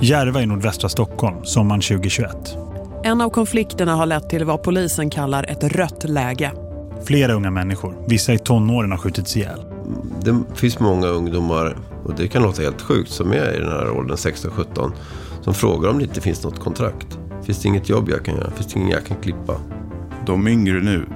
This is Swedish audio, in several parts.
Järva i nordvästra Stockholm, sommaren 2021. En av konflikterna har lett till vad polisen kallar ett rött läge. Flera unga människor, vissa i tonåren har skjutits ihjäl. Det finns många ungdomar, och det kan låta helt sjukt, som är i den här åldern 16-17 som frågar om det inte finns något kontrakt. Finns det inget jobb jag kan göra? Finns det ingen jag kan klippa? De yngre nu,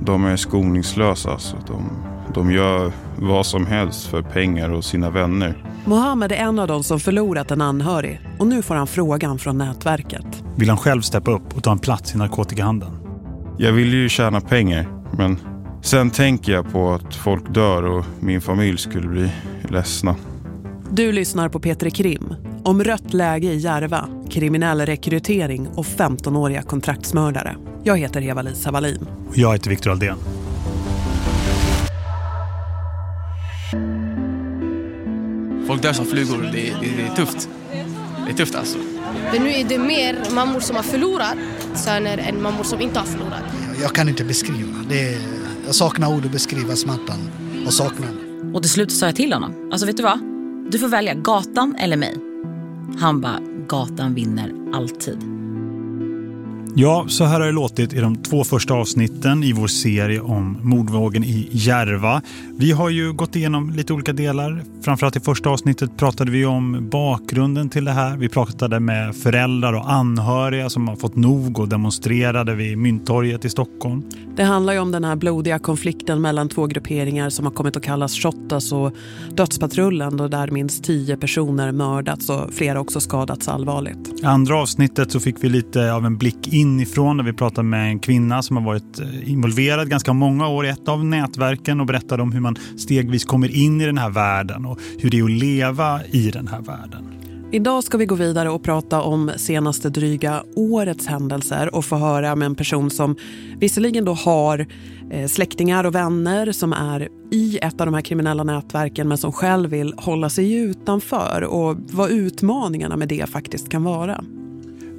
de är skoningslösa. Så de, de gör vad som helst för pengar och sina vänner. Mohammed är en av de som förlorat en anhörig och nu får han frågan från nätverket. Vill han själv steppa upp och ta en plats i narkotikahandeln? Jag vill ju tjäna pengar, men sen tänker jag på att folk dör och min familj skulle bli ledsna. Du lyssnar på Peter Krim om rött läge i Järva, kriminell rekrytering och 15-åriga kontraktsmördare. Jag heter Eva-Lisa Wallin. Och jag heter Viktor Aldén. Folk dör som flugor. Det, det, det är tufft. Det är tufft alltså. Men nu är det mer mammor som har förlorat söner än mammor som inte har förlorat. Jag kan inte beskriva. Det är, jag saknar ord att beskriva smärtan och saknaden. Och till slut sa jag till honom. Alltså vet du vad? Du får välja gatan eller mig. Han bara, gatan vinner alltid. Ja, så här har det låtit i de två första avsnitten i vår serie om mordvågen i Järva. Vi har ju gått igenom lite olika delar. Framförallt i första avsnittet pratade vi om bakgrunden till det här. Vi pratade med föräldrar och anhöriga som har fått nog och demonstrerade vid Mynttorget i Stockholm. Det handlar ju om den här blodiga konflikten mellan två grupperingar som har kommit att kallas Shottaz och Dödspatrullen och där minst tio personer mördats och flera också skadats allvarligt. I andra avsnittet så fick vi lite av en blick inifrån där vi pratade med en kvinna som har varit eh, involverad ganska många år i ett av nätverken och berättade om hur man stegvis kommer in i den här världen och hur det är att leva i den här världen. Idag ska vi gå vidare och prata om senaste dryga årets händelser och få höra med en person som visserligen då har eh, släktingar och vänner som är i ett av de här kriminella nätverken men som själv vill hålla sig utanför och vad utmaningarna med det faktiskt kan vara.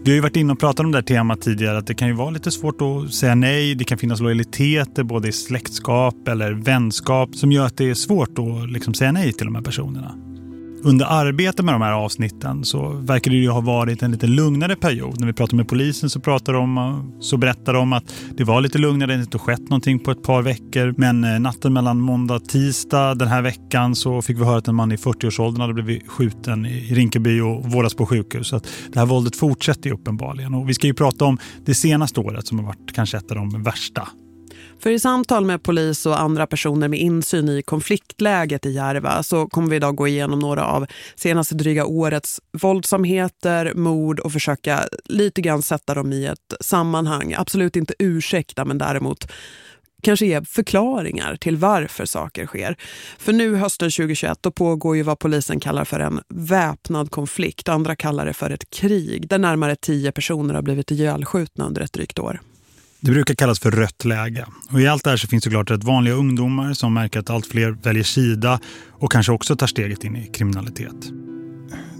Vi har ju varit inne och pratat om det här temat tidigare att det kan ju vara lite svårt att säga nej. Det kan finnas lojaliteter både i släktskap eller vänskap som gör att det är svårt att liksom säga nej till de här personerna. Under arbetet med de här avsnitten så verkar det ju ha varit en lite lugnare period. När vi pratade med polisen så, pratade de, eh, så berättade de att det var lite lugnare, det inte skett någonting på ett par veckor. Men eh, natten mellan måndag och tisdag den här veckan så fick vi höra att en man i 40-årsåldern hade blivit skjuten i Rinkeby och vårdas på sjukhus. Så att det här våldet fortsätter ju uppenbarligen. Och vi ska ju prata om det senaste året som har varit kanske ett av de värsta för i samtal med polis och andra personer med insyn i konfliktläget i Järva så kommer vi idag gå igenom några av senaste dryga årets våldsamheter, mord och försöka lite grann sätta dem i ett sammanhang. Absolut inte ursäkta men däremot kanske ge förklaringar till varför saker sker. För nu hösten 2021 då pågår ju vad polisen kallar för en väpnad konflikt. Andra kallar det för ett krig där närmare tio personer har blivit ihjälskjutna under ett drygt år. Det brukar kallas för rött läge. Och i allt det här så finns det klart rätt vanliga ungdomar som märker att allt fler väljer sida och kanske också tar steget in i kriminalitet.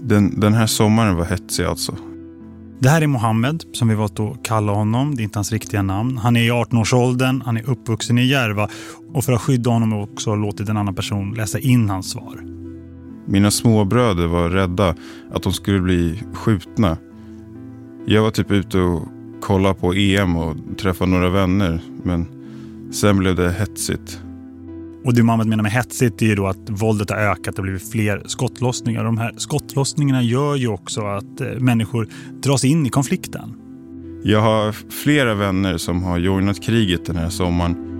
Den, den här sommaren var hetsig alltså. Det här är Mohammed som vi valt att kalla honom. Det är inte hans riktiga namn. Han är i 18-årsåldern, han är uppvuxen i Järva och för att skydda honom har också låtit en annan person läsa in hans svar. Mina småbröder var rädda att de skulle bli skjutna. Jag var typ ute och kolla på EM och träffa några vänner. Men sen blev det hetsigt. Och det Mohammed menar med hetsigt är ju då att våldet har ökat och blivit fler skottlossningar. De här skottlossningarna gör ju också att eh, människor dras in i konflikten. Jag har flera vänner som har joinat kriget den här sommaren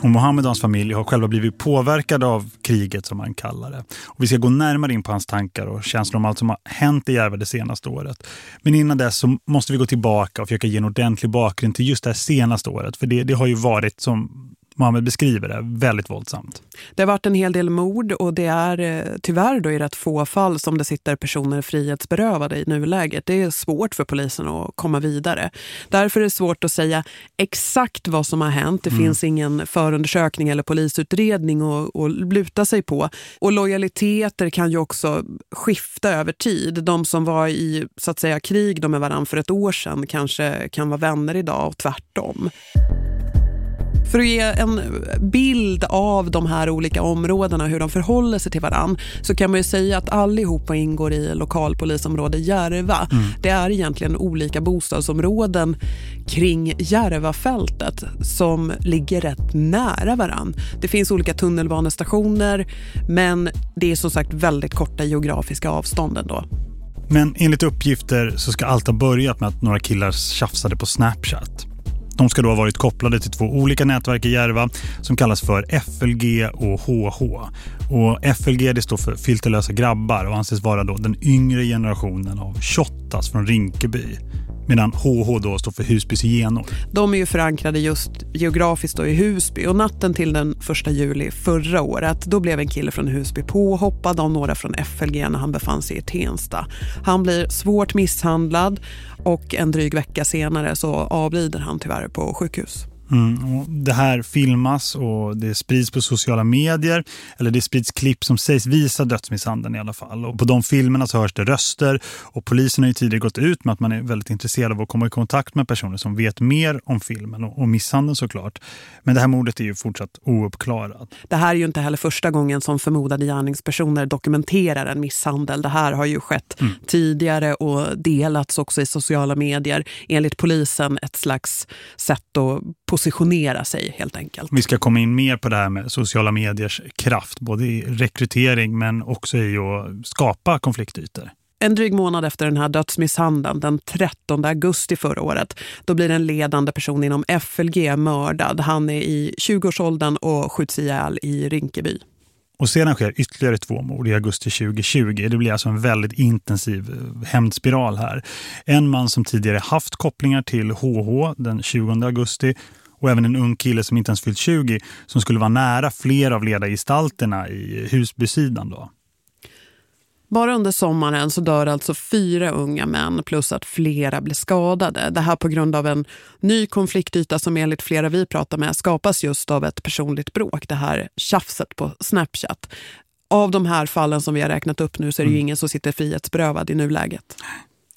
och Mohammed och hans familj har själva blivit påverkade av kriget som han kallar det. Och vi ska gå närmare in på hans tankar och känslor om allt som har hänt i Järva det senaste året. Men innan dess så måste vi gå tillbaka och försöka ge en ordentlig bakgrund till just det här senaste året. För det, det har ju varit som Mohammed beskriver det, väldigt våldsamt. Det har varit en hel del mord och det är eh, tyvärr då i rätt få fall som det sitter personer frihetsberövade i nuläget. Det är svårt för polisen att komma vidare. Därför är det svårt att säga exakt vad som har hänt. Det mm. finns ingen förundersökning eller polisutredning att, att luta sig på. Och lojaliteter kan ju också skifta över tid. De som var i så att säga krig med varandra för ett år sedan kanske kan vara vänner idag och tvärtom. För att ge en bild av de här olika områdena hur de förhåller sig till varann så kan man ju säga att allihopa ingår i lokalpolisområde Järva. Mm. Det är egentligen olika bostadsområden kring Järvafältet som ligger rätt nära varann. Det finns olika tunnelbanestationer men det är som sagt väldigt korta geografiska avstånd ändå. Men enligt uppgifter så ska allt ha börjat med att några killar tjafsade på Snapchat. De ska då ha varit kopplade till två olika nätverk i Järva som kallas för FLG och HH. Och FLG det står för filterlösa grabbar och anses vara då den yngre generationen av tjottas från Rinkeby medan HH då står för Husbys zigenor. De är ju förankrade just geografiskt då i Husby och natten till den första juli förra året då blev en kille från Husby påhoppad av några från FLG när han befann sig i Tensta. Han blir svårt misshandlad och en dryg vecka senare så avlider han tyvärr på sjukhus. Mm, det här filmas och det sprids på sociala medier eller det sprids klipp som sägs visa dödsmisshandeln i alla fall. Och på de filmerna så hörs det röster och polisen har ju tidigare gått ut med att man är väldigt intresserad av att komma i kontakt med personer som vet mer om filmen och, och misshandeln såklart. Men det här mordet är ju fortsatt ouppklarat. Det här är ju inte heller första gången som förmodade gärningspersoner dokumenterar en misshandel. Det här har ju skett mm. tidigare och delats också i sociala medier. Enligt polisen ett slags sätt att positionera sig helt enkelt. Vi ska komma in mer på det här med sociala mediers kraft, både i rekrytering men också i att skapa konfliktytor. En dryg månad efter den här dödsmisshandeln, den 13 augusti förra året, då blir en ledande person inom FLG mördad. Han är i 20-årsåldern och skjuts ihjäl i Rinkeby. Och sedan sker ytterligare två mord i augusti 2020. Det blir alltså en väldigt intensiv eh, hämndspiral här. En man som tidigare haft kopplingar till HH den 20 augusti och även en ung kille som inte ens fyllt 20 som skulle vara nära flera av ledargestalterna i Husbysidan då. Bara under sommaren så dör alltså fyra unga män plus att flera blir skadade. Det här på grund av en ny konfliktyta som enligt flera vi pratar med skapas just av ett personligt bråk. Det här tjafset på Snapchat. Av de här fallen som vi har räknat upp nu så är det ju mm. ingen som sitter frihetsberövad i nuläget.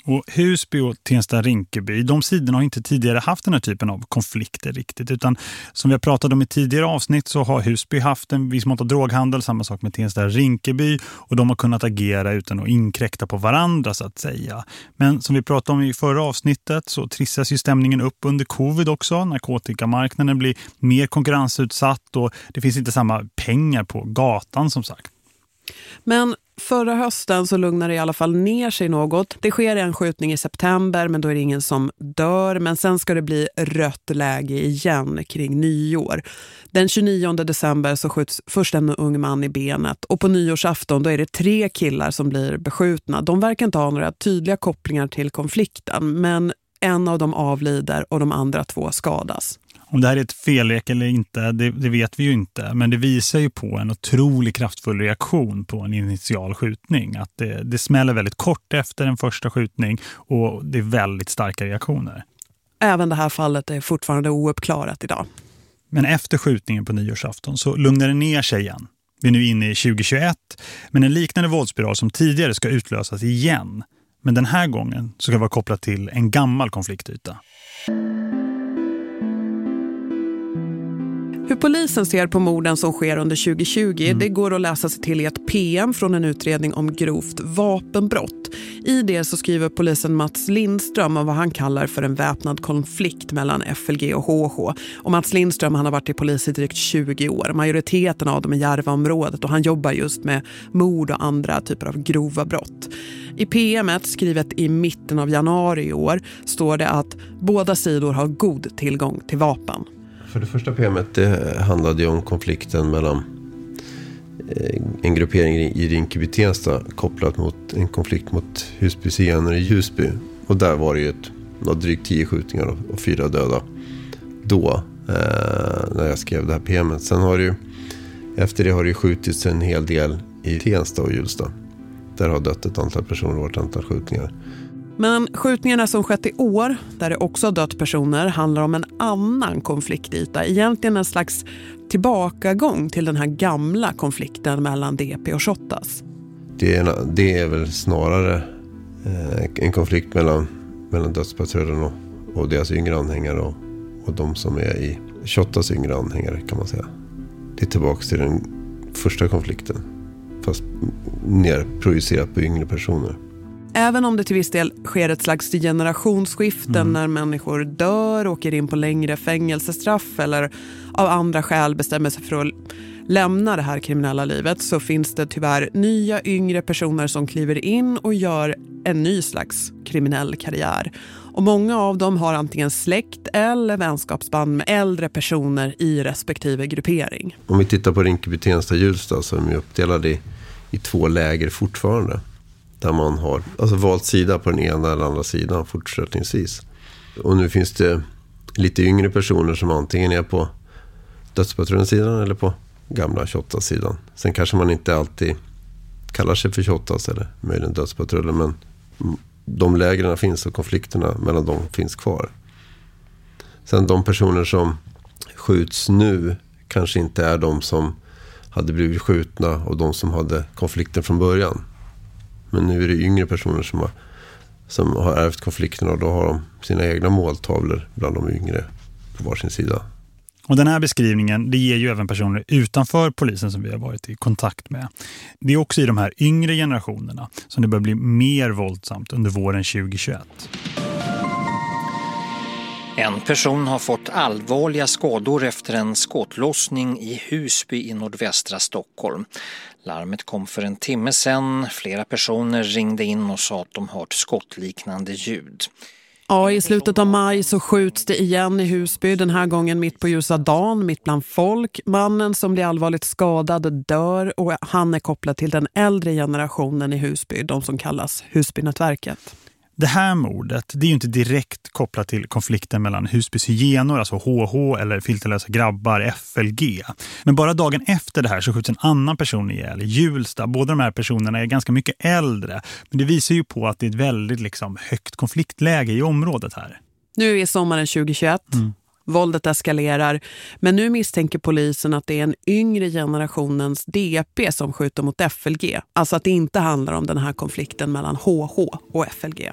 Och Husby och Tensta-Rinkeby, de sidorna har inte tidigare haft den här typen av konflikter riktigt. Utan som vi har pratat om i tidigare avsnitt så har Husby haft en viss mått av droghandel, samma sak med Tensta-Rinkeby. Och de har kunnat agera utan att inkräkta på varandra så att säga. Men som vi pratade om i förra avsnittet så trissas ju stämningen upp under covid också. Narkotikamarknaden blir mer konkurrensutsatt och det finns inte samma pengar på gatan som sagt. Men förra hösten så lugnar det i alla fall ner sig något. Det sker en skjutning i september men då är det ingen som dör. Men sen ska det bli rött läge igen kring nyår. Den 29 december så skjuts först en ung man i benet. Och på nyårsafton då är det tre killar som blir beskjutna. De verkar inte ha några tydliga kopplingar till konflikten. Men en av dem avlider och de andra två skadas. Om det här är ett fellek eller inte, det, det, vet vi ju inte. Men det visar ju på en otroligt kraftfull reaktion på en initial skjutning. Att det, det smäller väldigt kort efter en första skjutning och det är väldigt starka reaktioner. Även det här fallet är fortfarande ouppklarat idag. Men efter skjutningen på nyårsafton så lugnar det ner sig igen. Vi är nu inne i 2021, men en liknande våldsspiral som tidigare ska utlösas igen. Men den här gången så ska vara kopplat till en gammal konfliktyta. Hur polisen ser på morden som sker under 2020 mm. det går att läsa sig till i ett PM från en utredning om grovt vapenbrott. I det så skriver polisen Mats Lindström om vad han kallar för en väpnad konflikt mellan FLG och HH. Och Mats Lindström han har varit i polis i drygt 20 år. Majoriteten av dem i Järvaområdet och han jobbar just med mord och andra typer av grova brott. I PMet skrivet i mitten av januari i år står det att båda sidor har god tillgång till vapen. För det första PMet det handlade ju om konflikten mellan eh, en gruppering i Rinkeby-Tensta kopplat mot en konflikt mot Husby-zigenare i Ljusby. Och där var det ju ett, drygt tio skjutningar och fyra döda då. Eh, när jag skrev det här PMet. Sen har det ju, efter det har det ju skjutits en hel del i Tensta och Hjulsta. Där har dött ett antal personer och ett antal skjutningar. Men skjutningarna som skett i år, där det också har dött personer, handlar om en annan konfliktyta. Egentligen en slags tillbakagång till den här gamla konflikten mellan DP och Shottaz. Det är, det är väl snarare eh, en konflikt mellan, mellan dödspatrullen och, och deras yngre anhängare och, och de som är i Shottaz yngre anhängare kan man säga. Det är tillbaka till den första konflikten. Fast mer projicerat på yngre personer. Även om det till viss del sker ett slags generationsskifte mm. när människor dör, åker in på längre fängelsestraff eller av andra skäl bestämmer sig för att lämna det här kriminella livet så finns det tyvärr nya yngre personer som kliver in och gör en ny slags kriminell karriär. Och många av dem har antingen släkt eller vänskapsband med äldre personer i respektive gruppering. Om vi tittar på Rinkeby, Tensta, Hjulsta så är de uppdelade i, i två läger fortfarande. Där man har alltså valt sida på den ena eller andra sidan fortsättningsvis. Och nu finns det lite yngre personer som antingen är på dödspatrullens sidan eller på gamla 28-sidan. Sen kanske man inte alltid kallar sig för 28 eller möjligen dödspatrullen. Men de lägren finns och konflikterna mellan dem finns kvar. Sen de personer som skjuts nu kanske inte är de som hade blivit skjutna och de som hade konflikten från början. Men nu är det yngre personer som har, som har ärvt konflikten och då har de sina egna måltavlor bland de yngre på varsin sida. Och den här beskrivningen det ger ju även personer utanför polisen som vi har varit i kontakt med. Det är också i de här yngre generationerna som det börjar bli mer våldsamt under våren 2021. En person har fått allvarliga skador efter en skottlossning i Husby i nordvästra Stockholm. Larmet kom för en timme sedan. Flera personer ringde in och sa att de hört skottliknande ljud. Ja, i slutet av maj så skjuts det igen i Husby, den här gången mitt på ljusa dagen, mitt bland folk. Mannen som blir allvarligt skadad dör och han är kopplad till den äldre generationen i Husby, de som kallas Husbynätverket. Det här mordet det är ju inte direkt kopplat till konflikten mellan Husbys hyenor, alltså HH eller filterlösa grabbar, FLG. Men bara dagen efter det här så skjuts en annan person ihjäl i Julsta. Båda de här personerna är ganska mycket äldre. Men det visar ju på att det är ett väldigt liksom, högt konfliktläge i området här. Nu är sommaren 2021. Mm. Våldet eskalerar. Men nu misstänker polisen att det är en yngre generationens DP som skjuter mot FLG. Alltså att det inte handlar om den här konflikten mellan HH och FLG.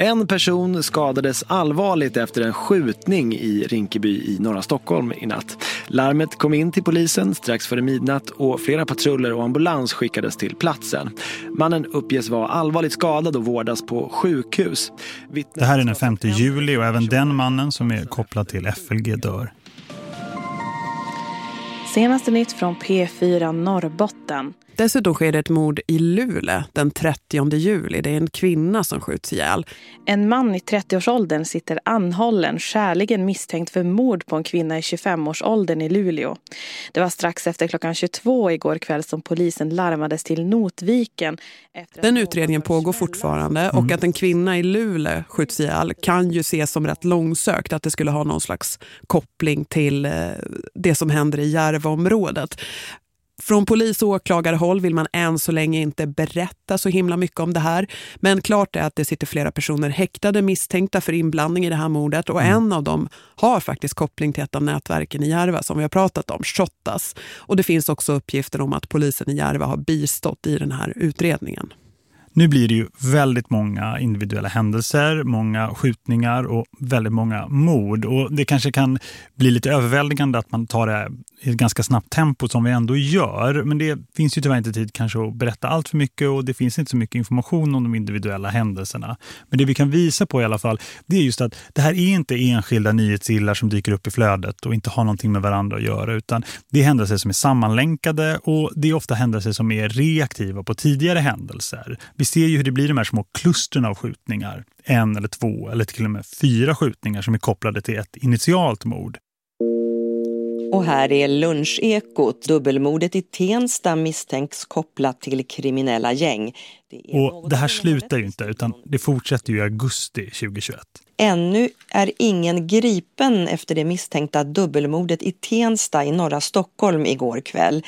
En person skadades allvarligt efter en skjutning i Rinkeby i norra Stockholm i natt. Larmet kom in till polisen strax före midnatt och flera patruller och ambulans skickades till platsen. Mannen uppges vara allvarligt skadad och vårdas på sjukhus. Det här är den 5 juli och även den mannen som är kopplad till FLG dör. Senaste nytt från P4 Norrbotten. Dessutom sker det ett mord i Luleå den 30 juli. Det är en kvinna som skjuts ihjäl. En man i 30-årsåldern sitter anhållen, skärligen misstänkt för mord på en kvinna i 25-årsåldern i Luleå. Det var strax efter klockan 22 igår kväll som polisen larmades till Notviken. Den utredningen pågår fortfarande mm. och att en kvinna i Luleå skjuts ihjäl kan ju ses som rätt långsökt. Att det skulle ha någon slags koppling till eh, det som händer i Järvaområdet. Från polis- och åklagarhåll vill man än så länge inte berätta så himla mycket om det här. Men klart är att det sitter flera personer häktade misstänkta för inblandning i det här mordet. Och mm. en av dem har faktiskt koppling till ett av nätverken i Järva som vi har pratat om, Shottas. Och det finns också uppgifter om att polisen i Järva har bistått i den här utredningen. Nu blir det ju väldigt många individuella händelser, många skjutningar och väldigt många mord. Och det kanske kan bli lite överväldigande att man tar det i ett ganska snabbt tempo som vi ändå gör. Men det finns ju tyvärr inte tid kanske att berätta allt för mycket och det finns inte så mycket information om de individuella händelserna. Men det vi kan visa på i alla fall det är just att det här är inte enskilda nyhetsillar som dyker upp i flödet och inte har någonting med varandra att göra utan det är händelser som är sammanlänkade och det är ofta händelser som är reaktiva på tidigare händelser. Vi ser ju hur det blir de här små klustren av skjutningar. En eller två eller till och med fyra skjutningar som är kopplade till ett initialt mord. Och här är lunchekot. Dubbelmordet i Tensta misstänks kopplat till kriminella gäng. Det och det här slutar ju inte utan det fortsätter ju i augusti 2021. Ännu är ingen gripen efter det misstänkta dubbelmordet i Tensta i norra Stockholm igår kväll.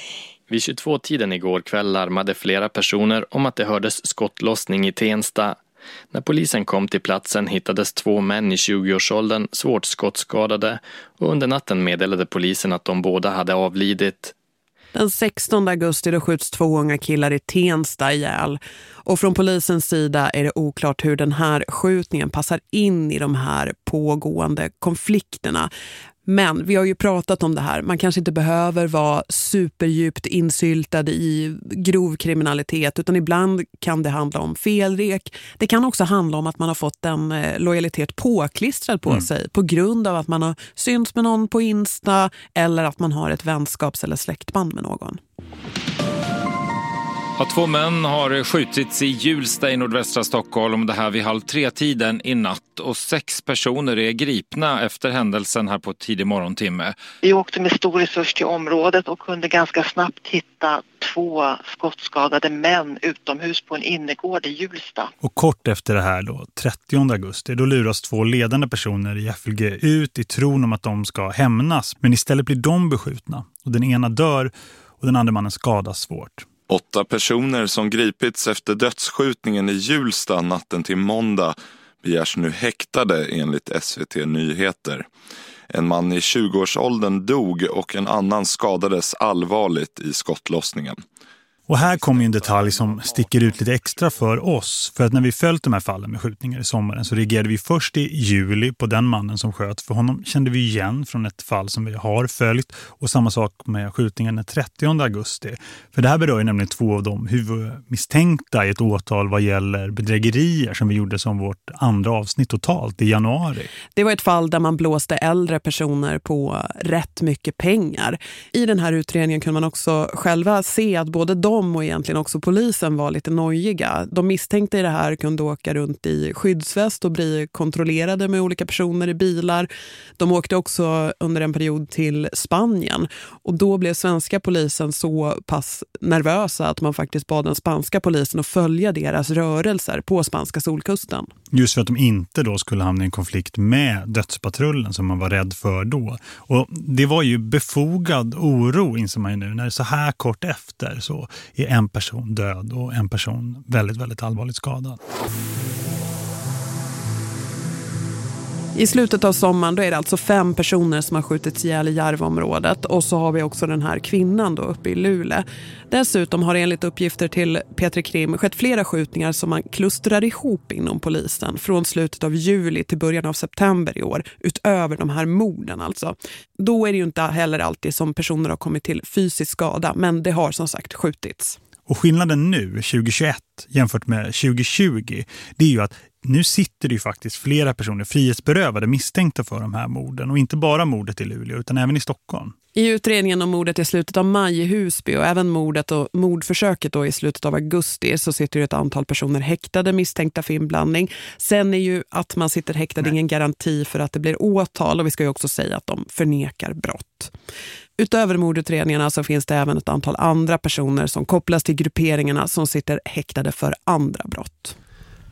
Vid 22-tiden igår kväll larmade flera personer om att det hördes skottlossning i Tensta. När polisen kom till platsen hittades två män i 20-årsåldern svårt skottskadade och under natten meddelade polisen att de båda hade avlidit. Den 16 augusti då skjuts två unga killar i Tensta ihjäl. Och från polisens sida är det oklart hur den här skjutningen passar in i de här pågående konflikterna. Men vi har ju pratat om det här. Man kanske inte behöver vara superdjupt insyltad i grov kriminalitet utan ibland kan det handla om felrek. Det kan också handla om att man har fått en eh, lojalitet påklistrad på mm. sig på grund av att man har synts med någon på Insta eller att man har ett vänskaps- eller släktband med någon. Ja, två män har skjutits i Hjulsta i nordvästra Stockholm. Det här vid halv tre-tiden i natt. Och sex personer är gripna efter händelsen här på tidig morgontimme. Vi åkte med stor resurs till området och kunde ganska snabbt hitta två skottskadade män utomhus på en innergård i Hjulsta. Och kort efter det här då, 30 augusti, då luras två ledande personer i FLG ut i tron om att de ska hämnas. Men istället blir de beskjutna. Och den ena dör och den andra mannen skadas svårt. Åtta personer som gripits efter dödsskjutningen i Hjulsta natten till måndag begärs nu häktade enligt SVT Nyheter. En man i 20-årsåldern dog och en annan skadades allvarligt i skottlossningen. Och här kommer en detalj som sticker ut lite extra för oss. För att när vi följt de här fallen med skjutningar i sommaren så reagerade vi först i juli på den mannen som sköt. För honom kände vi igen från ett fall som vi har följt. Och samma sak med skjutningen den 30 augusti. För det här berör ju nämligen två av de huvudmisstänkta i ett åtal vad gäller bedrägerier som vi gjorde som vårt andra avsnitt totalt i januari. Det var ett fall där man blåste äldre personer på rätt mycket pengar. I den här utredningen kunde man också själva se att både de de och egentligen också polisen var lite nojiga. De misstänkte i det här kunde åka runt i skyddsväst och bli kontrollerade med olika personer i bilar. De åkte också under en period till Spanien och då blev svenska polisen så pass nervösa att man faktiskt bad den spanska polisen att följa deras rörelser på spanska solkusten. Just för att de inte då skulle hamna i en konflikt med dödspatrullen som man var rädd för då. Och det var ju befogad oro inser man ju nu när så här kort efter så är en person död och en person väldigt, väldigt allvarligt skadad. I slutet av sommaren då är det alltså fem personer som har skjutits ihjäl i Järvområdet och så har vi också den här kvinnan då uppe i Luleå. Dessutom har det enligt uppgifter till Petri Krim skett flera skjutningar som man klustrar ihop inom polisen från slutet av juli till början av september i år utöver de här morden alltså. Då är det ju inte heller alltid som personer har kommit till fysisk skada men det har som sagt skjutits. Och skillnaden nu, 2021 jämfört med 2020, det är ju att nu sitter det ju faktiskt flera personer frihetsberövade misstänkta för de här morden. Och inte bara mordet i Luleå utan även i Stockholm. I utredningen om mordet i slutet av maj i Husby och även mordet och mordförsöket då i slutet av augusti så sitter ett antal personer häktade misstänkta för inblandning. Sen är ju att man sitter häktad Nej. ingen garanti för att det blir åtal och vi ska ju också säga att de förnekar brott. Utöver mordutredningarna så finns det även ett antal andra personer som kopplas till grupperingarna som sitter häktade för andra brott.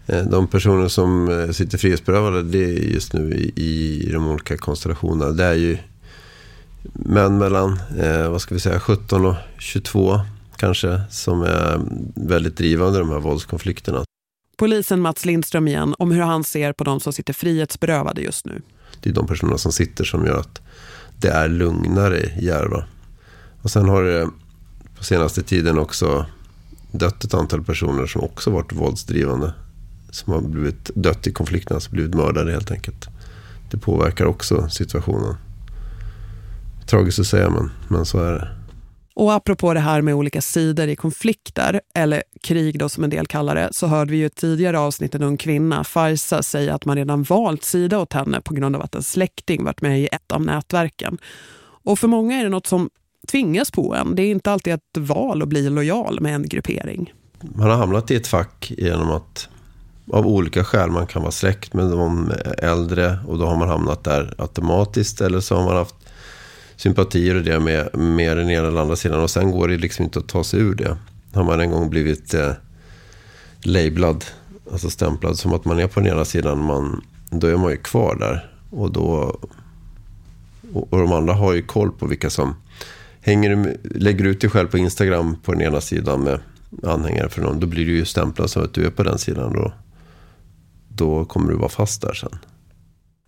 Eh, de personer som eh, sitter frihetsberövade det är just nu i, i de olika konstellationerna. Det är ju män mellan eh, vad ska vi säga, 17 och 22 kanske som är väldigt drivande i de här våldskonflikterna. Polisen Mats Lindström igen om hur han ser på de som sitter frihetsberövade just nu. Det är de personerna som sitter som gör att det är lugnare i Järva. Och sen har det på senaste tiden också dött ett antal personer som också varit våldsdrivande som har blivit dött i konflikten, alltså blivit mördade helt enkelt. Det påverkar också situationen. Tragiskt att säga, men, men så är det. Och apropå det här med olika sidor i konflikter, eller krig då som en del kallar det, så hörde vi ju tidigare avsnitt en ung kvinna, Farsa, säga att man redan valt sida åt henne på grund av att en släkting varit med i ett av nätverken. Och för många är det något som tvingas på en. Det är inte alltid ett val att bli lojal med en gruppering. Man har hamnat i ett fack genom att av olika skäl. Man kan vara släkt med de äldre och då har man hamnat där automatiskt. Eller så har man haft sympatier och det med, med den ena eller andra sidan. Och sen går det liksom inte att ta sig ur det. Har man en gång blivit eh, lablad, alltså stämplad som att man är på den ena sidan. Man, då är man ju kvar där. Och, då, och, och de andra har ju koll på vilka som hänger, lägger ut dig själv på Instagram på den ena sidan med anhängare för någon. Då blir du ju stämplad som att du är på den sidan då då kommer du vara fast där sen.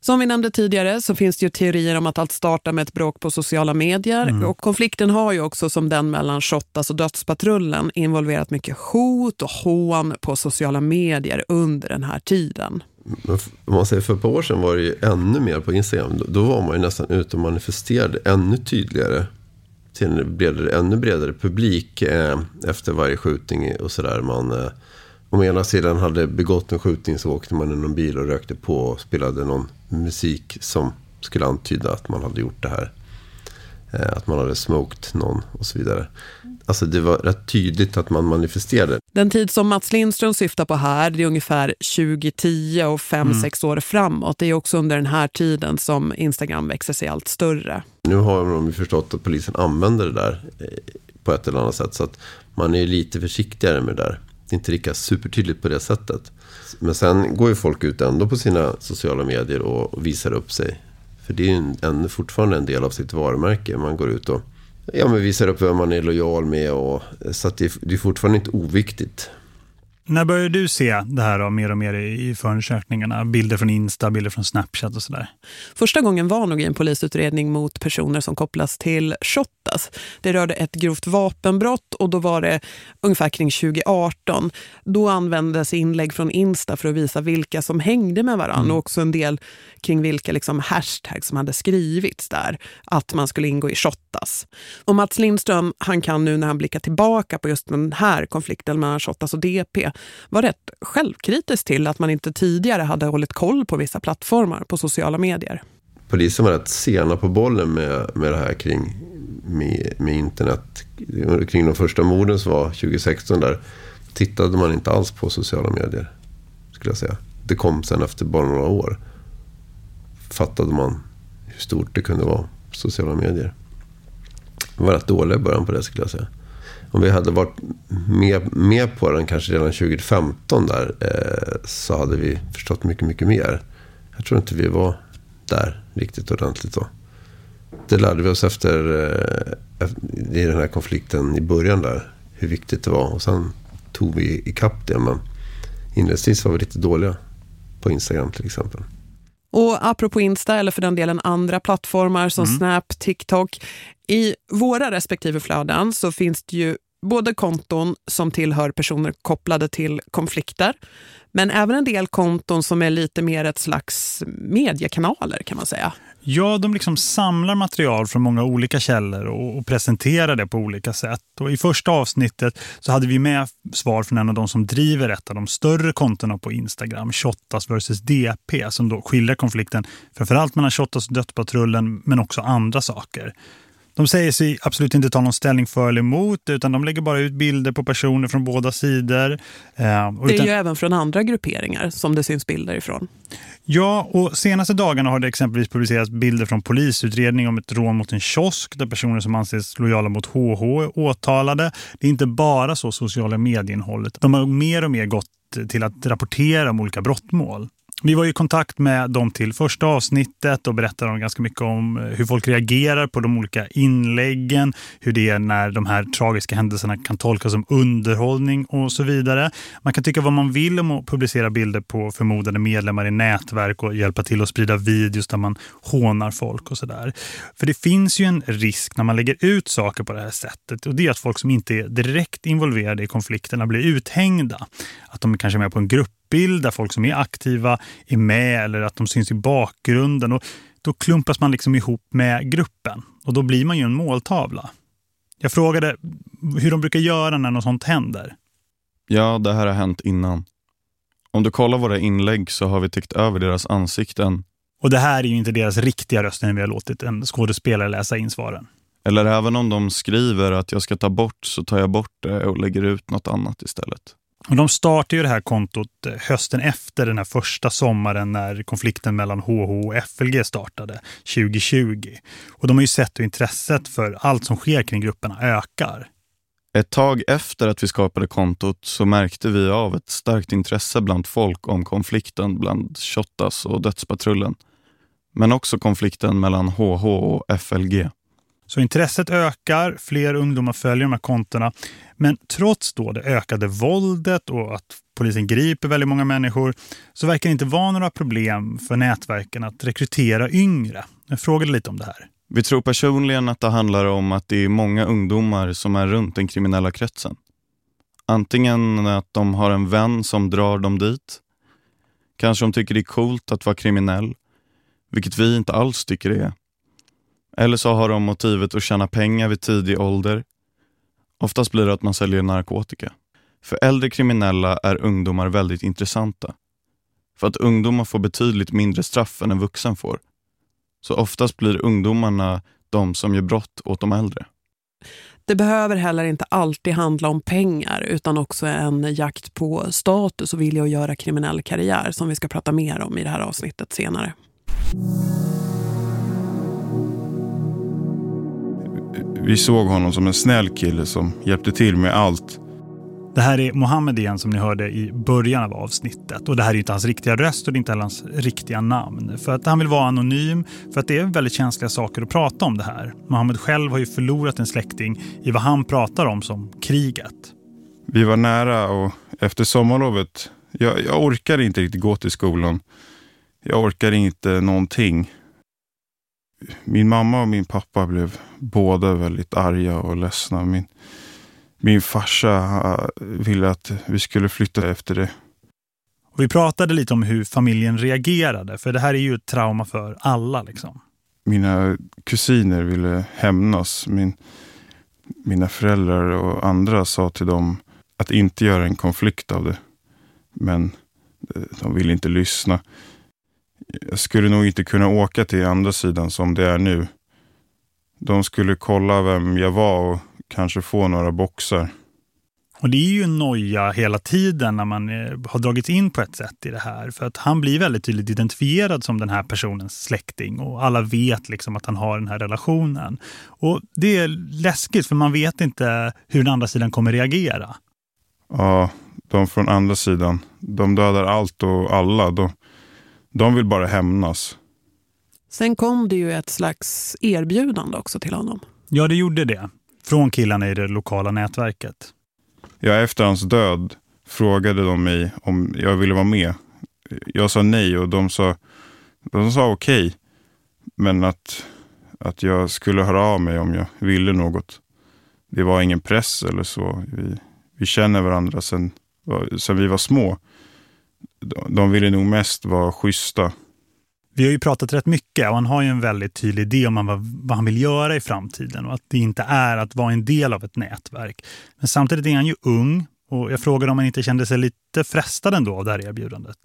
Som vi nämnde tidigare så finns det ju teorier om att allt startar med ett bråk på sociala medier. Mm. Och konflikten har ju också som den mellan Shottaz och Dödspatrullen involverat mycket hot och hån på sociala medier under den här tiden. Om man säger för ett par år sedan var det ju ännu mer på Instagram. Då var man ju nästan ute och manifesterade ännu tydligare till en bredare, ännu bredare publik eh, efter varje skjutning och sådär. Man, eh, om ena sidan hade begått en skjutning så åkte man i någon bil och rökte på och spelade någon musik som skulle antyda att man hade gjort det här. Eh, att man hade smoked någon och så vidare. Alltså det var rätt tydligt att man manifesterade. Den tid som Mats Lindström syftar på här det är ungefär 2010 och 5-6 mm. år framåt. Det är också under den här tiden som Instagram växer sig allt större. Nu har de ju förstått att polisen använder det där eh, på ett eller annat sätt. Så att man är lite försiktigare med det där. Det är inte lika supertydligt på det sättet. Men sen går ju folk ut ändå på sina sociala medier och visar upp sig. För det är ju en, fortfarande en del av sitt varumärke. Man går ut och ja, men visar upp vem man är lojal med. Och, så att det, det är fortfarande inte oviktigt. När började du se det här då, mer och mer i förundersökningarna? Bilder från Insta, bilder från Snapchat och sådär. Första gången var nog i en polisutredning mot personer som kopplas till Shottaz. Det rörde ett grovt vapenbrott och då var det ungefär kring 2018. Då användes inlägg från Insta för att visa vilka som hängde med varandra mm. och också en del kring vilka liksom hashtags som hade skrivits där. Att man skulle ingå i Shottaz. Och Mats Lindström, han kan nu när han blickar tillbaka på just den här konflikten mellan Shottaz och DP var rätt självkritisk till att man inte tidigare hade hållit koll på vissa plattformar på sociala medier. Polisen var rätt sena på bollen med, med det här kring med, med internet. Kring de första morden som var 2016 där tittade man inte alls på sociala medier. Skulle jag säga. Det kom sen efter bara några år. Fattade man hur stort det kunde vara sociala medier. Det var rätt dåliga i början på det skulle jag säga om vi hade varit med, med på den kanske redan 2015 där eh, så hade vi förstått mycket, mycket mer. Jag tror inte vi var där riktigt ordentligt då. Det lärde vi oss efter eh, i den här konflikten i början där. Hur viktigt det var. Och sen tog vi ikapp det. Men inledningsvis var vi lite dåliga på Instagram till exempel. Och apropå Insta eller för den delen andra plattformar som mm. Snap, TikTok. I våra respektive flöden så finns det ju både konton som tillhör personer kopplade till konflikter men även en del konton som är lite mer ett slags mediekanaler kan man säga. Ja, de liksom samlar material från många olika källor och, och, presenterar det på olika sätt. Och I första avsnittet så hade vi med svar från en av de som driver ett av de större kontona på Instagram, Shottas vs DP, som då skiljer konflikten framförallt mellan Shottas och Dödspatrullen men också andra saker. De säger sig absolut inte ta någon ställning för eller emot utan de lägger bara ut bilder på personer från båda sidor. Eh, det är ju även från andra grupperingar som det syns bilder ifrån. Ja, och senaste dagarna har det exempelvis publicerats bilder från polisutredning om ett rån mot en kiosk där personer som anses lojala mot HH är åtalade. Det är inte bara så sociala medieinnehållet. De har mer och mer gått till att rapportera om olika brottmål. Vi var i kontakt med dem till första avsnittet och berättade ganska mycket om eh, hur folk reagerar på de olika inläggen, hur det är när de här tragiska händelserna kan tolkas som underhållning och så vidare. Man kan tycka vad man vill om att publicera bilder på förmodade medlemmar i nätverk och hjälpa till att sprida videos där man hånar folk och sådär. För det finns ju en risk när man lägger ut saker på det här sättet och det är att folk som inte är direkt involverade i konflikterna blir uthängda. Att de kanske är med på en grupp bild där folk som är aktiva är med eller att de syns i bakgrunden. Och då klumpas man liksom ihop med gruppen och då blir man ju en måltavla. Jag frågade hur de brukar göra när något sånt händer. Ja, det här har hänt innan. Om du kollar våra inlägg så har vi täckt över deras ansikten. Och det här är ju inte deras riktiga röst när vi har låtit en skådespelare läsa in svaren. Eller även om de skriver att jag ska ta bort så tar jag bort det och lägger ut något annat istället. Och de startade ju det här kontot eh, hösten efter den här första sommaren när konflikten mellan HH och FLG startade 2020. Och de har ju sett hur intresset för allt som sker kring grupperna ökar. Ett tag efter att vi skapade kontot så märkte vi av ett starkt intresse bland folk om konflikten bland Shottaz och Dödspatrullen. Men också konflikten mellan HH och FLG. Så intresset ökar, fler ungdomar följer de här kontona. Men trots då det ökade våldet och att polisen griper väldigt många människor så verkar det inte vara några problem för nätverken att rekrytera yngre. Jag frågade lite om det här. Vi tror personligen att det handlar om att det är många ungdomar som är runt den kriminella kretsen. Antingen att de har en vän som drar dem dit. Kanske de tycker det är coolt att vara kriminell, vilket vi inte alls tycker det är. Eller så har de motivet att tjäna pengar vid tidig ålder. Oftast blir det att man säljer narkotika. För äldre kriminella är ungdomar väldigt intressanta. För att ungdomar får betydligt mindre straff än en vuxen får. Så oftast blir ungdomarna de som gör brott åt de äldre. Det behöver heller inte alltid handla om pengar utan också en jakt på status och vilja att göra kriminell karriär som vi ska prata mer om i det här avsnittet senare. Vi såg honom som en snäll kille som hjälpte till med allt det här är Mohammed igen som ni hörde i början av avsnittet. Och det här är inte hans riktiga röst och det är inte heller hans riktiga namn. För att han vill vara anonym, för att det är väldigt känsliga saker att prata om det här. Mohammed själv har ju förlorat en släkting i vad han pratar om som kriget. Vi var nära och efter sommarlovet, jag, jag orkade inte riktigt gå till skolan. Jag orkade inte någonting. Min mamma och min pappa blev båda väldigt arga och ledsna. Min, min farsa eh, ville att vi skulle flytta efter det. Och vi pratade lite om hur familjen reagerade, för det här är ju ett trauma för alla. Liksom. Mina kusiner ville hämnas. Min, mina föräldrar och andra sa till dem att inte göra en konflikt av det. Men eh, de ville inte lyssna. Jag skulle nog inte kunna åka till andra sidan som det är nu. De skulle kolla vem jag var och kanske få några boxar. Och det är ju noja hela tiden när man eh, har dragits in på ett sätt i det här. För att han blir väldigt tydligt identifierad som den här personens släkting. Och alla vet liksom att han har den här relationen. Och det är läskigt för man vet inte hur den andra sidan kommer reagera. Ja, de från andra sidan. De dödar allt och alla. De, de vill bara hämnas. Sen kom det ju ett slags erbjudande också till honom. Ja, det gjorde det från killarna i det lokala nätverket. Ja, efter hans död frågade de mig om jag ville vara med. Jag sa nej och de sa, de sa okej. Okay, men att, att jag skulle höra av mig om jag ville något. Det var ingen press eller så. Vi, vi känner varandra sen, sen vi var små. De ville nog mest vara schyssta vi har ju pratat rätt mycket och han har ju en väldigt tydlig idé om vad, han vill göra i framtiden och att det inte är att vara en del av ett nätverk. Men samtidigt är han ju ung och jag frågade om han inte kände sig lite frestad ändå av det här erbjudandet.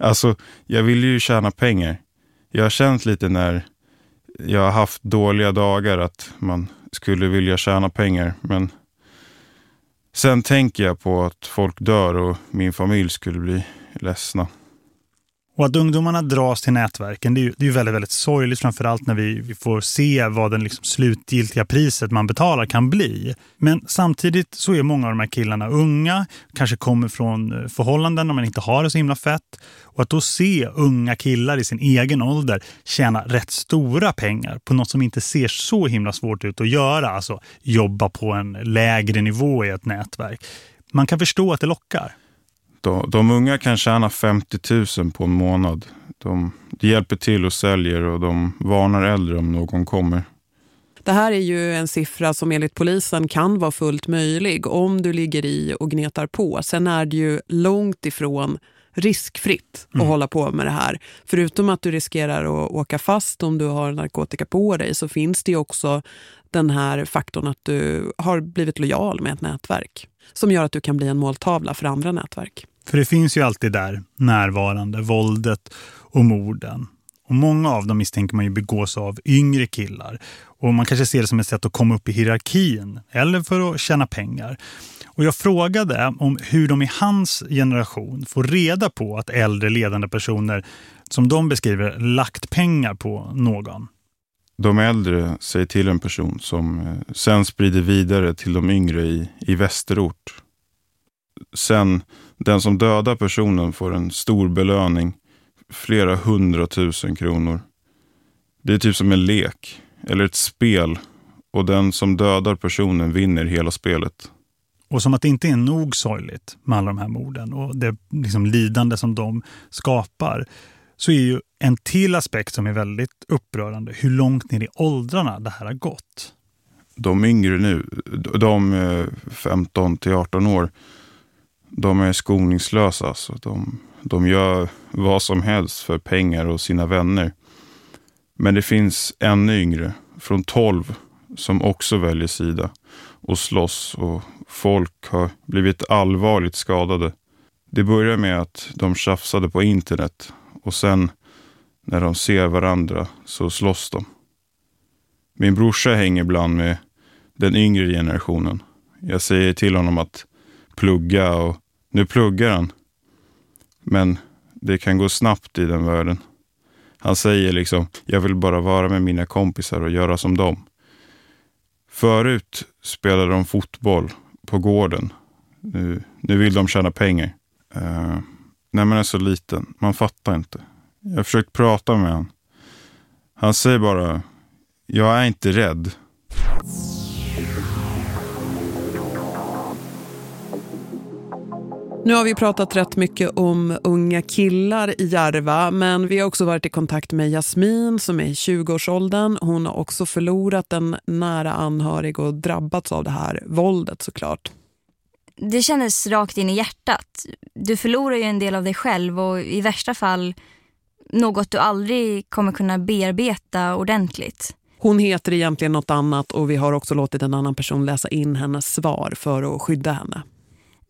Alltså, jag vill ju tjäna pengar. Jag har känt lite när jag har haft dåliga dagar att man skulle vilja tjäna pengar. Men sen tänker jag på att folk dör och min familj skulle bli ledsna. Och att ungdomarna dras till nätverken, det är ju, det är väldigt, väldigt sorgligt framförallt när vi, vi får se vad den liksom slutgiltiga priset man betalar kan bli. Men samtidigt så är många av de här killarna unga, kanske kommer från eh, förhållanden där man inte har det så himla fett. Och att då se unga killar i sin egen ålder tjäna rätt stora pengar på något som inte ser så himla svårt ut att göra, alltså jobba på en lägre nivå i ett nätverk. Man kan förstå att det lockar. De, de unga kan tjäna 50 000 på en månad. De, de hjälper till och säljer och de varnar äldre om någon kommer. Det här är ju en siffra som enligt polisen kan vara fullt möjlig om du ligger i och gnetar på. Sen är det ju långt ifrån riskfritt att mm. hålla på med det här. Förutom att du riskerar att åka fast om du har narkotika på dig så finns det ju också den här faktorn att du har blivit lojal med ett nätverk som gör att du kan bli en måltavla för andra nätverk. För det finns ju alltid där närvarande våldet och morden. Och många av dem misstänker man ju begås av yngre killar. Och man kanske ser det som ett sätt att komma upp i hierarkin eller för att tjäna pengar. Och jag frågade om hur de i hans generation får reda på att äldre ledande personer som de beskriver lagt pengar på någon. De äldre säger till en person som eh, sen sprider vidare till de yngre i, i västerort. Sen den som dödar personen får en stor belöning, flera hundratusen kronor. Det är typ som en lek eller ett spel och den som dödar personen vinner hela spelet. Och som att det inte är nog sorgligt med alla de här morden och det liksom lidande som de skapar så är ju en till aspekt som är väldigt upprörande hur långt ner i åldrarna det här har gått. De yngre nu, de 15 till 18 år, de är skoningslösa. Så de, de gör vad som helst för pengar och sina vänner. Men det finns ännu yngre, från 12, som också väljer sida och slåss och folk har blivit allvarligt skadade. Det börjar med att de tjafsade på internet och sen när de ser varandra så slåss de. Min brorsa hänger ibland med den yngre generationen. Jag säger till honom att plugga och nu pluggar han. Men det kan gå snabbt i den världen. Han säger liksom, jag vill bara vara med mina kompisar och göra som dem. Förut spelade de fotboll på gården. Nu, nu vill de tjäna pengar. Eh, uh, när man är så liten, man fattar inte. Jag har försökt prata med honom. Han säger bara, jag är inte rädd. Nu har vi pratat rätt mycket om unga killar i Järva men vi har också varit i kontakt med Jasmin som är i 20-årsåldern. Hon har också förlorat en nära anhörig och drabbats av det här våldet såklart. Det kändes rakt in i hjärtat. Du förlorar ju en del av dig själv och i värsta fall något du aldrig kommer kunna bearbeta ordentligt. Hon heter egentligen något annat och vi har också låtit en annan person läsa in hennes svar för att skydda henne.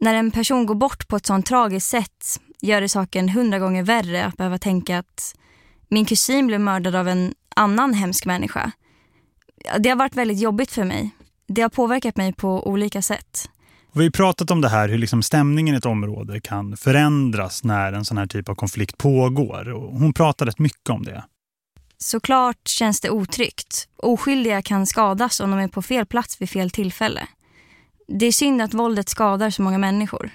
När en person går bort på ett sånt tragiskt sätt gör det saken hundra gånger värre att behöva tänka att min kusin blev mördad av en annan hemsk människa. Det har varit väldigt jobbigt för mig. Det har påverkat mig på olika sätt. Vi har pratat om det här, hur liksom stämningen i ett område kan förändras när en sån här typ av konflikt pågår. Och hon pratar rätt mycket om det. Såklart känns det otryggt. Oskyldiga kan skadas om de är på fel plats vid fel tillfälle. Det är synd att våldet skadar så många människor.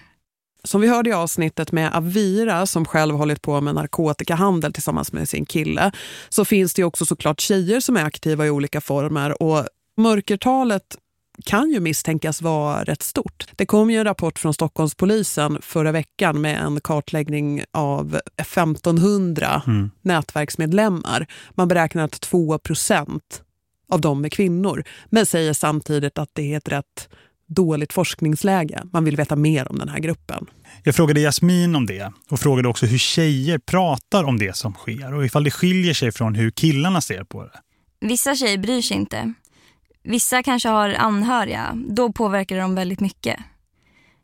Som vi hörde i avsnittet med Avira som själv hållit på med narkotikahandel tillsammans med sin kille så finns det också såklart tjejer som är aktiva i olika former och mörkertalet kan ju misstänkas vara rätt stort. Det kom ju en rapport från Stockholmspolisen förra veckan med en kartläggning av 1500 mm. nätverksmedlemmar. Man beräknar att 2% av dem är kvinnor men säger samtidigt att det är ett rätt dåligt forskningsläge. Man vill veta mer om den här gruppen. Jag frågade Jasmin om det och frågade också hur tjejer pratar om det som sker och ifall det skiljer sig från hur killarna ser på det. Vissa tjejer bryr sig inte. Vissa kanske har anhöriga. Då påverkar dem väldigt mycket.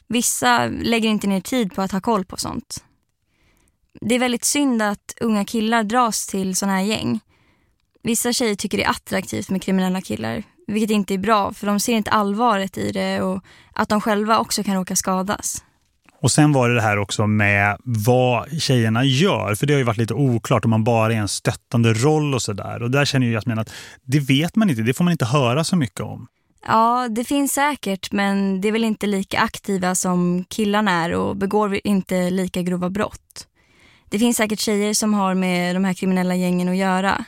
Vissa lägger inte ner tid på att ha koll på sånt. Det är väldigt synd att unga killar dras till såna här gäng. Vissa tjejer tycker det är attraktivt med kriminella killar. Vilket inte är bra för de ser inte allvaret i det och att de själva också kan råka skadas. Och sen var det det här också med vad tjejerna gör. För det har ju varit lite oklart om man bara är en stöttande roll och sådär. Och där känner ju Jasmin att det vet man inte, det får man inte höra så mycket om. Ja, det finns säkert men det är väl inte lika aktiva som killarna är och begår inte lika grova brott. Det finns säkert tjejer som har med de här kriminella gängen att göra.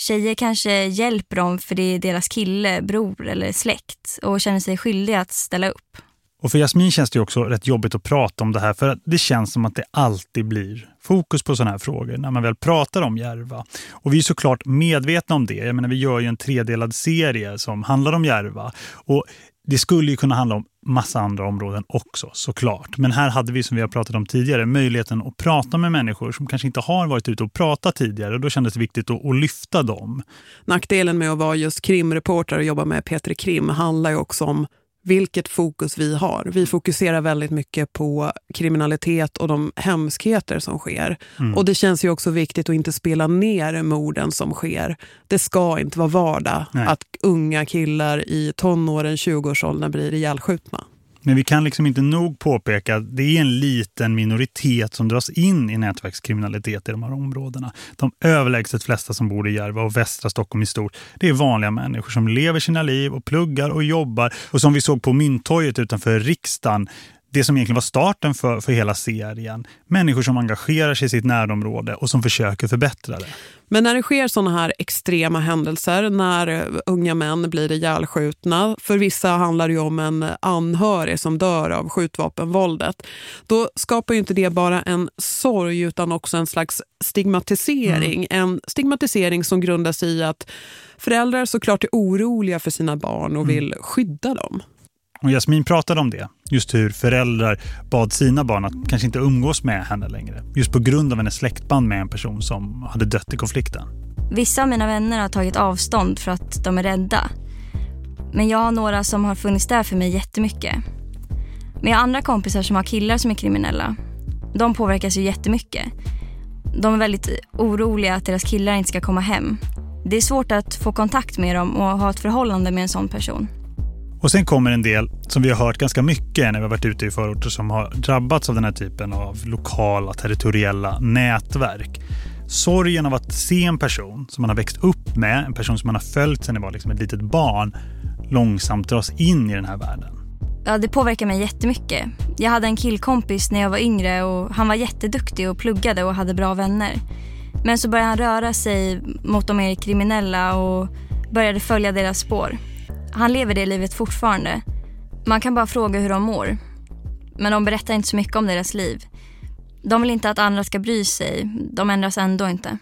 Tjejer kanske hjälper dem för det är deras kille, bror eller släkt och känner sig skyldiga att ställa upp. Och för Jasmin känns det också rätt jobbigt att prata om det här för det känns som att det alltid blir fokus på sådana här frågor när man väl pratar om Järva. Och vi är såklart medvetna om det. Jag menar vi gör ju en tredelad serie som handlar om Järva och det skulle ju kunna handla om massa andra områden också såklart. Men här hade vi som vi har pratat om tidigare möjligheten att prata med människor som kanske inte har varit ute och pratat tidigare. Och då kändes det viktigt att, att lyfta dem. Nackdelen med att vara just krimreporter och jobba med Peter Krim handlar ju också om vilket fokus vi har. Vi fokuserar väldigt mycket på kriminalitet och de hemskheter som sker. Mm. Och det känns ju också viktigt att inte spela ner morden som sker. Det ska inte vara vardag Nej. att unga killar i tonåren, 20-årsåldern blir ihjälskjutna. Men vi kan liksom inte nog påpeka att det är en liten minoritet som dras in i nätverkskriminalitet i de här områdena. De överlägset flesta som bor i Järva och västra Stockholm i stort, det är vanliga människor som lever sina liv och pluggar och jobbar. Och som vi såg på Myntorget utanför riksdagen, det som egentligen var starten för, för hela serien. Människor som engagerar sig i sitt närområde och som försöker förbättra det. Men när det sker såna här extrema händelser, när unga män blir ihjälskjutna, för vissa handlar det om en anhörig som dör av skjutvapenvåldet, då skapar ju inte det bara en sorg utan också en slags stigmatisering. Mm. En stigmatisering som grundar sig i att föräldrar såklart är oroliga för sina barn och mm. vill skydda dem. Och Jasmin pratade om det, just hur föräldrar bad sina barn att kanske inte umgås med henne längre. Just på grund av hennes släktband med en person som hade dött i konflikten. Vissa av mina vänner har tagit avstånd för att de är rädda. Men jag har några som har funnits där för mig jättemycket. Men jag har andra kompisar som har killar som är kriminella. De påverkas ju jättemycket. De är väldigt oroliga att deras killar inte ska komma hem. Det är svårt att få kontakt med dem och ha ett förhållande med en sån person. Och sen kommer en del som vi har hört ganska mycket när vi har varit ute i förorter som har drabbats av den här typen av lokala, territoriella nätverk. Sorgen av att se en person som man har växt upp med, en person som man har följt sedan det var liksom ett litet barn, långsamt dras in i den här världen. Ja, det påverkar mig jättemycket. Jag hade en killkompis när jag var yngre och han var jätteduktig och pluggade och hade bra vänner. Men så började han röra sig mot de mer kriminella och började följa deras spår. Han lever det livet fortfarande. Man kan bara fråga hur de mår. Men de berättar inte så mycket om deras liv. De vill inte att andra ska bry sig. De ändras ändå inte.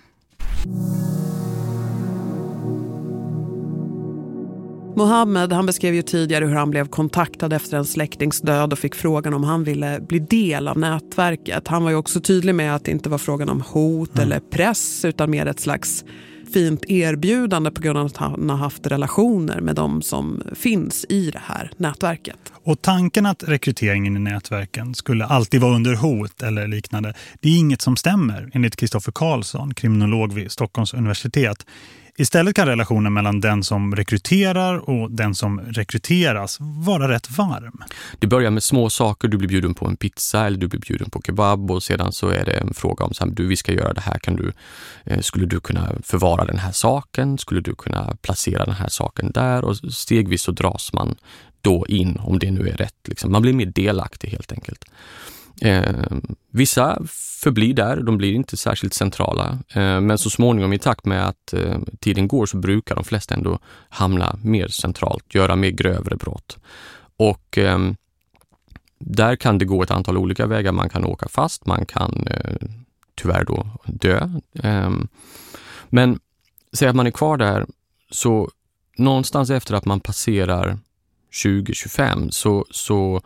Mohammed han beskrev ju tidigare hur han blev kontaktad efter en släktings död och fick frågan om han ville bli del av nätverket. Han var ju också tydlig med att det inte var frågan om hot mm. eller press utan mer ett slags fint erbjudande på grund av att han har haft relationer med de som finns i det här nätverket. Och tanken att rekryteringen i nätverken skulle alltid vara under hot eller liknande, det är inget som stämmer enligt Kristoffer Karlsson, kriminolog vid Stockholms universitet. Istället kan relationen mellan den som rekryterar och den som rekryteras vara rätt varm. Det börjar med små saker. Du blir bjuden på en pizza eller du blir bjuden på kebab och sedan så är det en fråga om så här, du, vi ska göra det här. Kan du, eh, skulle du kunna förvara den här saken? Skulle du kunna placera den här saken där? Och stegvis så dras man då in om det nu är rätt. Liksom. Man blir mer delaktig helt enkelt. Eh, vissa förblir där, de blir inte särskilt centrala. Eh, men så småningom i takt med att eh, tiden går så brukar de flesta ändå hamna mer centralt, göra mer grövre brott. Och eh, där kan det gå ett antal olika vägar. Man kan åka fast, man kan eh, tyvärr då dö. Ehm, men säg att man är kvar där, så någonstans efter att man passerar 2025 så, så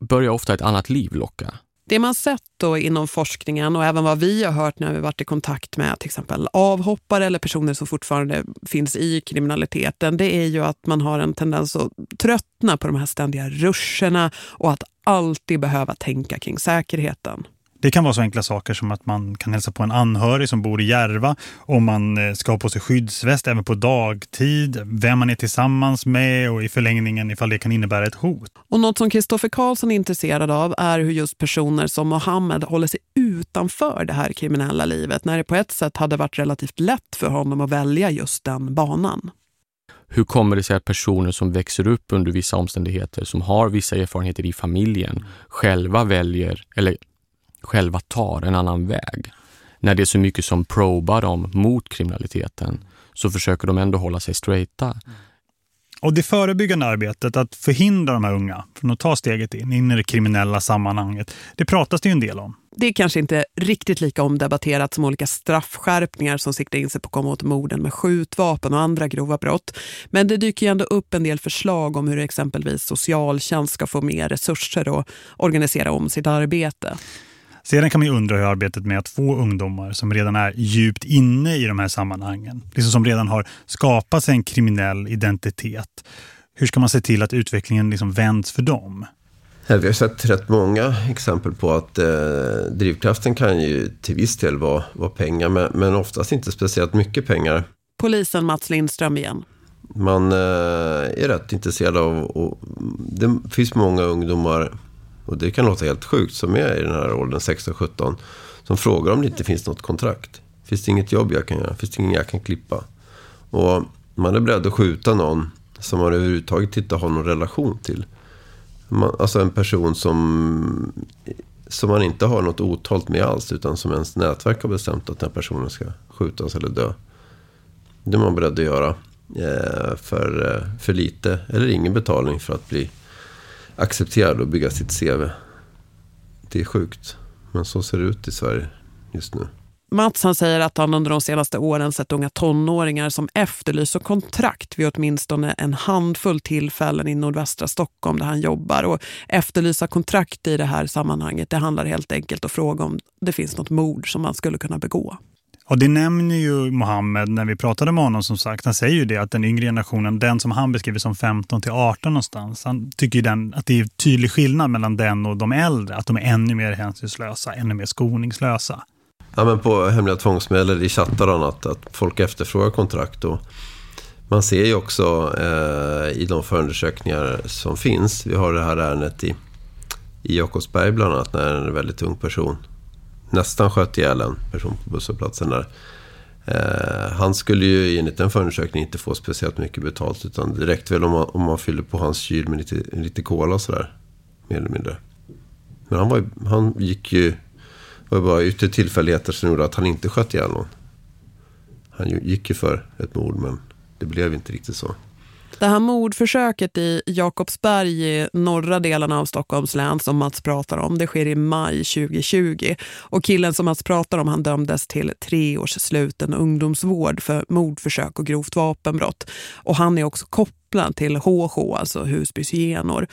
börjar ofta ett annat liv locka. Det man sett då inom forskningen och även vad vi har hört när vi varit i kontakt med till exempel avhoppare eller personer som fortfarande finns i kriminaliteten, det är ju att man har en tendens att tröttna på de här ständiga ruscherna och att alltid behöva tänka kring säkerheten. Det kan vara så enkla saker som att man kan hälsa på en anhörig som bor i Järva och man eh, ska ha på sig skyddsväst även på dagtid, vem man är tillsammans med och i förlängningen ifall det kan innebära ett hot. Och något som Kristoffer Karlsson är intresserad av är hur just personer som Mohammed håller sig utanför det här kriminella livet när det på ett sätt hade varit relativt lätt för honom att välja just den banan. Hur kommer det sig att personer som växer upp under vissa omständigheter, som har vissa erfarenheter i familjen, själva väljer, eller själva tar en annan väg. När det är så mycket som probar dem mot kriminaliteten så försöker de ändå hålla sig straighta. Och det förebyggande arbetet att förhindra de här unga från att ta steget in, in i det kriminella sammanhanget, det pratas det ju en del om. Det är kanske inte riktigt lika omdebatterat som olika straffskärpningar som siktar in sig på att komma åt morden med skjutvapen och andra grova brott. Men det dyker ju ändå upp en del förslag om hur exempelvis socialtjänst ska få mer resurser och organisera om sitt arbete. Sedan kan man ju undra hur arbetet med att få ungdomar som redan är djupt inne i de här sammanhangen, liksom som redan har skapat sig en kriminell identitet, hur ska man se till att utvecklingen liksom vänds för dem? Vi har sett rätt många exempel på att eh, drivkraften kan ju till viss del vara, vara pengar, men, men oftast inte speciellt mycket pengar. Polisen Mats Lindström igen. Man eh, är rätt intresserad av, och det finns många ungdomar och det kan låta helt sjukt som är i den här åldern, 16-17. Som frågar om det inte finns något kontrakt. Finns det inget jobb jag kan göra? Finns det inget jag kan klippa? Och man är beredd att skjuta någon som man överhuvudtaget inte har någon relation till. Man, alltså en person som, som man inte har något otalt med alls. Utan som ens nätverk har bestämt att den personen ska skjutas eller dö. Det är man beredd att göra. Eh, för, eh, för lite eller ingen betalning för att bli accepterad och bygga sitt CV. Det är sjukt. Men så ser det ut i Sverige just nu. Mats han säger att han under de senaste åren sett unga tonåringar som efterlyser kontrakt vid åtminstone en handfull tillfällen i nordvästra Stockholm där han jobbar. Och efterlysa kontrakt i det här sammanhanget det handlar helt enkelt att fråga om det finns något mord som man skulle kunna begå. Och det nämner ju Mohammed när vi pratade med honom som sagt. Han säger ju det att den yngre generationen, den som han beskriver som 15 till 18 någonstans. Han tycker ju den, att det är tydlig skillnad mellan den och de äldre. Att de är ännu mer hänsynslösa, ännu mer skoningslösa. Ja men på hemliga tvångsmedel i chattar och annat. Att folk efterfrågar kontrakt. Och man ser ju också eh, i de förundersökningar som finns. Vi har det här ärendet i, i Jakobsberg bland annat. När en väldigt ung person nästan sköt ihjäl en person på busshållplatsen där. Eh, han skulle ju enligt den förundersökningen inte få speciellt mycket betalt. Utan det räckte väl om man, om man fyllde på hans kyl med lite, lite cola och sådär. Mer eller mindre. Men han, var, han gick ju... Det var bara yttre tillfälligheter som gjorde att han inte sköt ihjäl någon. Han gick ju för ett mord men det blev inte riktigt så. Det här mordförsöket i Jakobsberg i norra delarna av Stockholms län som Mats pratar om, det sker i maj 2020. Och killen som Mats pratar om han dömdes till tre års sluten ungdomsvård för mordförsök och grovt vapenbrott. Och han är också kopplad till HH, alltså Husbys genor.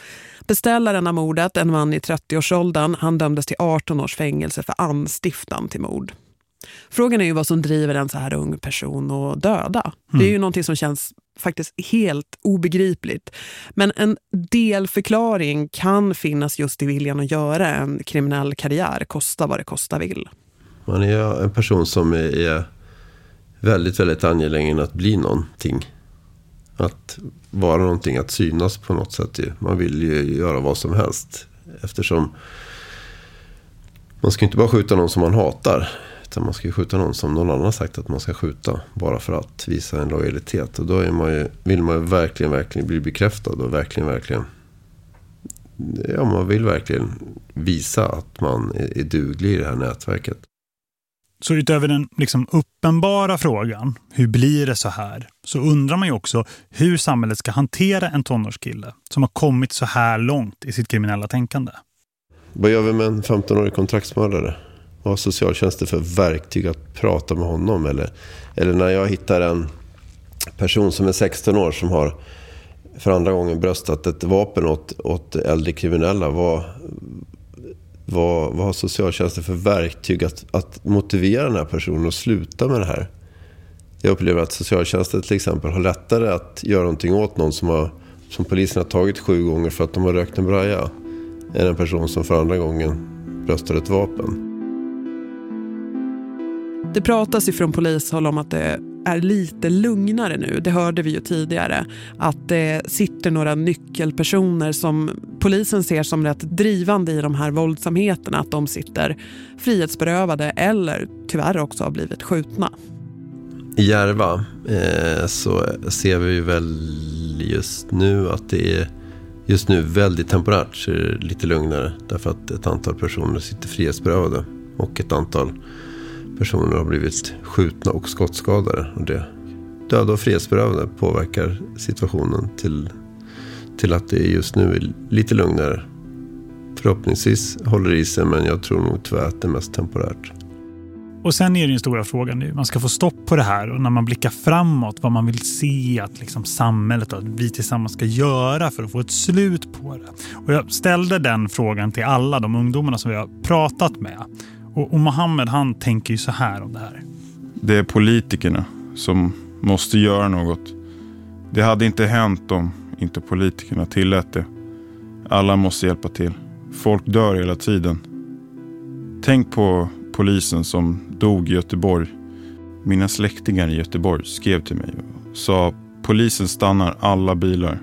Beställaren av mordet, en man i 30-årsåldern, han dömdes till 18 års fängelse för anstiftan till mord. Frågan är ju vad som driver en så här ung person att döda. Mm. Det är ju mm. någonting som känns faktiskt helt obegripligt. Men en delförklaring kan finnas just i viljan att göra en kriminell karriär, kosta vad det kosta vill. Man är en person som är väldigt, väldigt angelägen att bli någonting. Att vara någonting, att synas på något sätt. Man vill ju göra vad som helst. Eftersom man ska inte bara skjuta någon som man hatar. Utan man ska skjuta någon som någon annan har sagt att man ska skjuta. Bara för att visa en lojalitet. Och då man ju, vill man ju verkligen, verkligen bli bekräftad. Och verkligen, verkligen. Ja, man vill verkligen visa att man är, är duglig i det här nätverket. Så utöver den liksom uppenbara frågan, hur blir det så här? Så undrar man ju också hur samhället ska hantera en tonårskille som har kommit så här långt i sitt kriminella tänkande. Vad gör vi med en 15-årig kontraktsmördare? Vad har socialtjänsten för verktyg att prata med honom? Eller, eller när jag hittar en person som är 16 år som har för andra gången bröstat ett vapen åt, åt äldre kriminella. Vad, vad, vad har socialtjänsten för verktyg att, att motivera den här personen att sluta med det här? Jag upplever att socialtjänsten till exempel har lättare att göra någonting åt någon som, har, som polisen har tagit sju gånger för att de har rökt en braja. Än en person som för andra gången bröstar ett vapen. Det pratas från polishåll om att det är lite lugnare nu. Det hörde vi ju tidigare. Att det sitter några nyckelpersoner som polisen ser som rätt drivande i de här våldsamheterna. Att de sitter frihetsberövade eller tyvärr också har blivit skjutna. I Järva eh, så ser vi väl just nu att det är just nu väldigt temporärt så är det lite lugnare. Därför att ett antal personer sitter frihetsberövade och ett antal personer har blivit skjutna och skottskadade. Och det döda och frihetsberövade påverkar situationen till, till att det just nu är lite lugnare. Förhoppningsvis håller det i sig men jag tror nog tyvärr att det är mest temporärt. Och sen är det den stora frågan nu. Man ska få stopp på det här och när man blickar framåt vad man vill se att liksom samhället och att vi tillsammans ska göra för att få ett slut på det. Och jag ställde den frågan till alla de ungdomarna som vi har pratat med. Och, och Mohammed han tänker ju så här om det här. Det är politikerna som måste göra något. Det hade inte hänt om inte politikerna tillät det. Alla måste hjälpa till. Folk dör hela tiden. Tänk på polisen som dog i Göteborg. Mina släktingar i Göteborg skrev till mig och sa polisen stannar alla bilar.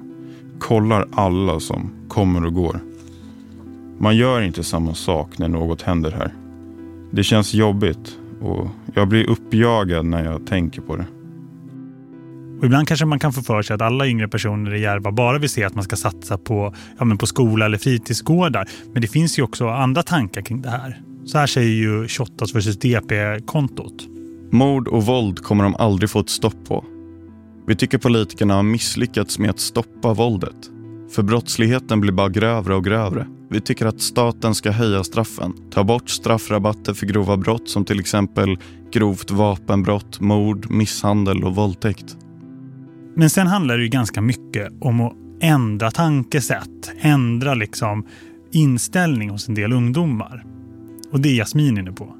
Kollar alla som kommer och går. Man gör inte samma sak när något händer här. Det känns jobbigt och jag blir uppjagad när jag tänker på det. Och ibland kanske man kan få för sig att alla yngre personer i Järva bara vill se att man ska satsa på, ja, men på skola eller fritidsgårdar. Men det finns ju också andra tankar kring det här. Så här säger ju Shottaz vs DP-kontot. Mord och våld kommer de aldrig få ett stopp på. Vi tycker politikerna har misslyckats med att stoppa våldet. För brottsligheten blir bara grövre och grövre. Vi tycker att staten ska höja straffen. Ta bort straffrabatter för grova brott som till exempel grovt vapenbrott, mord, misshandel och våldtäkt. Men sen handlar det ju ganska mycket om att ändra tankesätt, ändra liksom inställning hos en del ungdomar. Och det är Jasmin inne på.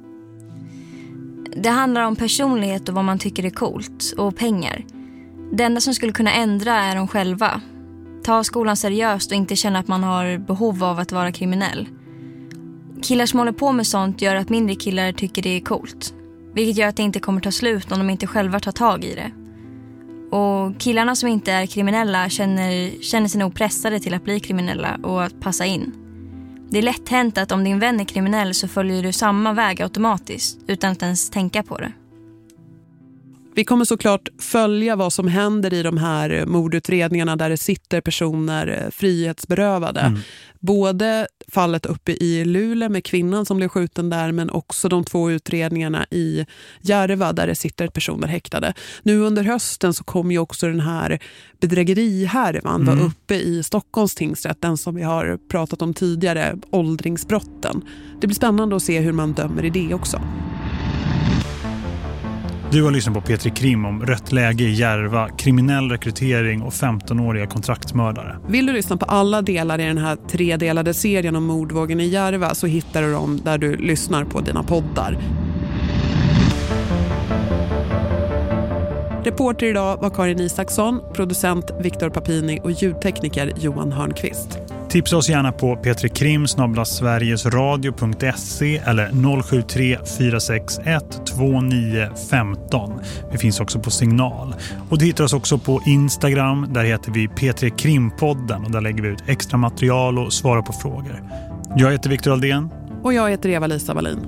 Det handlar om personlighet och vad man tycker är coolt och pengar. Det enda som skulle kunna ändra är de själva. Ta skolan seriöst och inte känna att man har behov av att vara kriminell. Killar som håller på med sånt gör att mindre killar tycker det är coolt. Vilket gör att det inte kommer ta slut om de inte själva tar tag i det. Och killarna som inte är kriminella känner, känner sig nog pressade till att bli kriminella och att passa in. Det är lätt hänt att om din vän är kriminell så följer du samma väg automatiskt utan att ens tänka på det. Vi kommer såklart följa vad som händer i de här mordutredningarna där det sitter personer eh, frihetsberövade. Mm. Både fallet uppe i Luleå med kvinnan som blev skjuten där men också de två utredningarna i Järva där det sitter personer häktade. Nu under hösten så kom ju också den här bedrägerihärvan mm. var uppe i Stockholms tingsrätt, den som vi har pratat om tidigare, åldringsbrotten. Det blir spännande att se hur man dömer i det också. Du har lyssnat på Petri Krim om rött läge i Järva, kriminell rekrytering och 15-åriga kontraktsmördare. Vill du lyssna på alla delar i den här tredelade serien om mordvågen i Järva så hittar du dem där du lyssnar på dina poddar. Reporter idag var Karin Isaksson, producent Viktor Papini och ljudtekniker Johan Hörnqvist. Tipsa oss gärna på petrikrim sverigesradio.se eller 073 461 2915. Vi finns också på signal. Och du hittar oss också på Instagram. Där heter vi P3 Krimpodden och där lägger vi ut extra material och svarar på frågor. Jag heter Viktor Aldén. Och jag heter Eva-Lisa Wallin.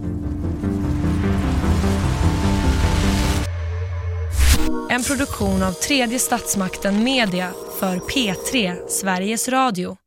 En produktion av tredje statsmakten Media för P3 Sveriges Radio.